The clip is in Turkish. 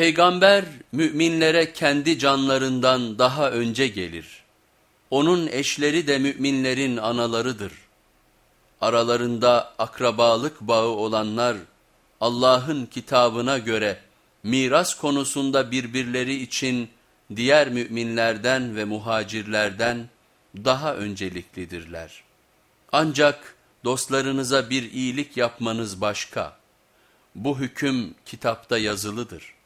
Peygamber müminlere kendi canlarından daha önce gelir. Onun eşleri de müminlerin analarıdır. Aralarında akrabalık bağı olanlar Allah'ın kitabına göre miras konusunda birbirleri için diğer müminlerden ve muhacirlerden daha önceliklidirler. Ancak dostlarınıza bir iyilik yapmanız başka. Bu hüküm kitapta yazılıdır.